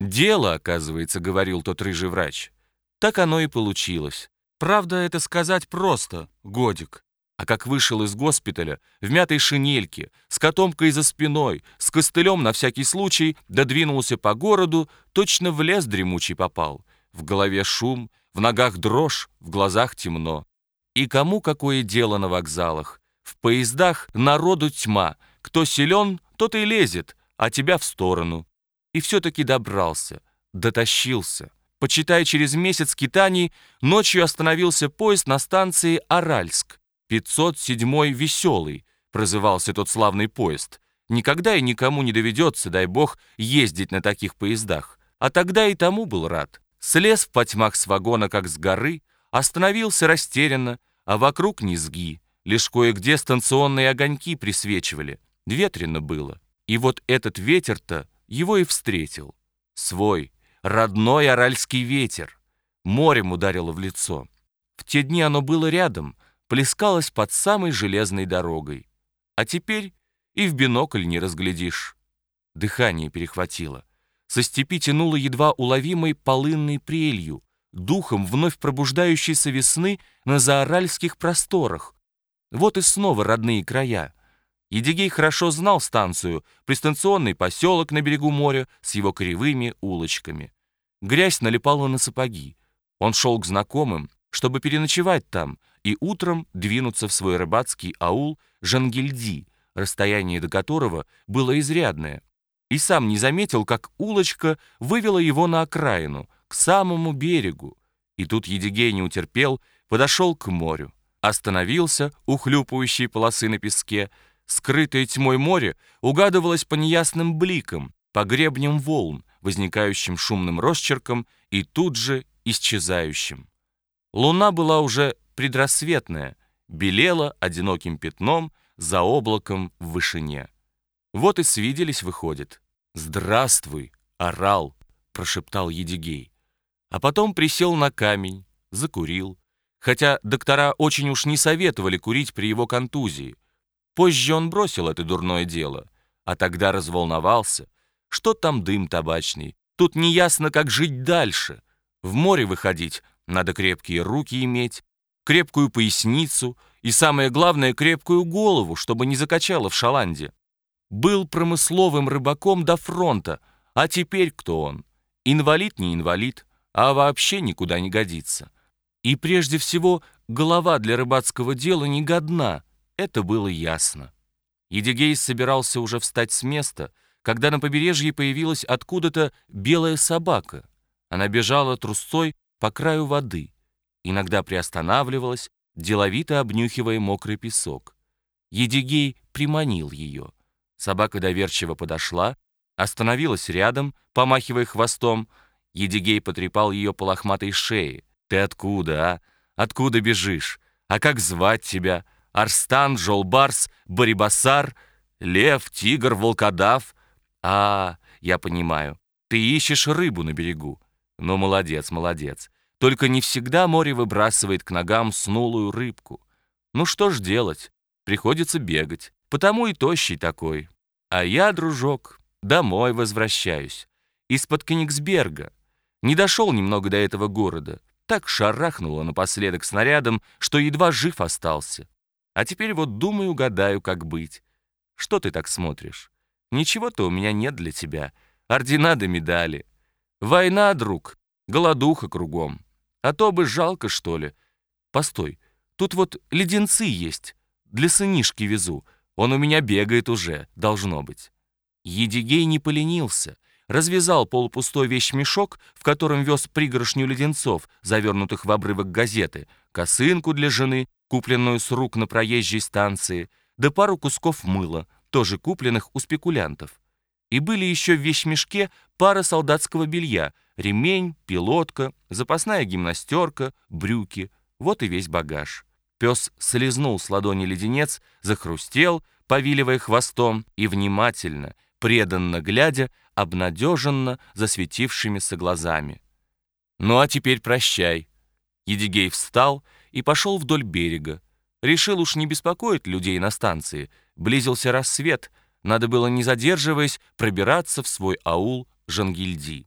«Дело, оказывается», — говорил тот рыжий врач. Так оно и получилось. Правда, это сказать просто, годик. А как вышел из госпиталя, в мятой шинельке, с котомкой за спиной, с костылем на всякий случай, додвинулся по городу, точно в лес дремучий попал. В голове шум, в ногах дрожь, в глазах темно. И кому какое дело на вокзалах? В поездах народу тьма. Кто силен, тот и лезет, а тебя в сторону. И все-таки добрался, дотащился. Почитай, через месяц скитаний ночью остановился поезд на станции Аральск. 507-й «Веселый» прозывался тот славный поезд. Никогда и никому не доведется, дай бог, ездить на таких поездах. А тогда и тому был рад. Слез в потьмах с вагона, как с горы, остановился растерянно, а вокруг низги. Лишь кое-где станционные огоньки присвечивали. Ветрено было. И вот этот ветер-то его и встретил. Свой, родной аральский ветер. Морем ударило в лицо. В те дни оно было рядом, плескалось под самой железной дорогой. А теперь и в бинокль не разглядишь. Дыхание перехватило. Со степи тянуло едва уловимой полынной прелью, духом вновь пробуждающейся весны на заоральских просторах. Вот и снова родные края. Едигей хорошо знал станцию, пристанционный поселок на берегу моря с его кривыми улочками. Грязь налипала на сапоги. Он шел к знакомым, чтобы переночевать там и утром двинуться в свой рыбацкий аул Жангильди, расстояние до которого было изрядное, и сам не заметил, как улочка вывела его на окраину, к самому берегу. И тут Едигей не утерпел, подошел к морю, остановился у хлюпающей полосы на песке, скрытое тьмой море угадывалось по неясным бликам, по гребням волн, возникающим шумным росчерком и тут же исчезающим. Луна была уже предрассветная, белела одиноким пятном за облаком в вышине. Вот и свиделись, выходит. «Здравствуй, орал!» — прошептал Едигей. А потом присел на камень, закурил, хотя доктора очень уж не советовали курить при его контузии. Позже он бросил это дурное дело, а тогда разволновался — что там дым табачный? Тут неясно, как жить дальше. В море выходить надо крепкие руки иметь, крепкую поясницу и, самое главное, крепкую голову, чтобы не закачало в шаланде. Был промысловым рыбаком до фронта, а теперь кто он? Инвалид не инвалид, а вообще никуда не годится. И прежде всего, голова для рыбацкого дела не годна, это было ясно. Едигей собирался уже встать с места — когда на побережье появилась откуда-то белая собака. Она бежала трусцой по краю воды, иногда приостанавливалась, деловито обнюхивая мокрый песок. Едигей приманил ее. Собака доверчиво подошла, остановилась рядом, помахивая хвостом. Едигей потрепал ее по лохматой шее. «Ты откуда, а? Откуда бежишь? А как звать тебя? Арстан, Жолбарс, Барибасар, Лев, Тигр, Волкодав?» «А, я понимаю, ты ищешь рыбу на берегу. Ну, молодец, молодец. Только не всегда море выбрасывает к ногам снулую рыбку. Ну что ж делать? Приходится бегать. Потому и тощий такой. А я, дружок, домой возвращаюсь. Из-под Кенигсберга. Не дошел немного до этого города. Так шарахнуло напоследок снарядом, что едва жив остался. А теперь вот думаю, гадаю, как быть. Что ты так смотришь? Ничего-то у меня нет для тебя. Ордена да медали. Война, друг, голодуха кругом. А то бы жалко, что ли. Постой, тут вот леденцы есть. Для сынишки везу. Он у меня бегает уже, должно быть. Едигей не поленился. Развязал полупустой вещмешок, в котором вез пригоршню леденцов, завернутых в обрывок газеты, косынку для жены, купленную с рук на проезжей станции, да пару кусков мыла, тоже купленных у спекулянтов. И были еще в вещмешке пара солдатского белья, ремень, пилотка, запасная гимнастерка, брюки. Вот и весь багаж. Пес слезнул с ладони леденец, захрустел, повиливая хвостом, и внимательно, преданно глядя, обнадеженно засветившимися глазами. «Ну а теперь прощай». Едигей встал и пошел вдоль берега. Решил уж не беспокоить людей на станции, Близился рассвет, надо было, не задерживаясь, пробираться в свой аул Жангильди.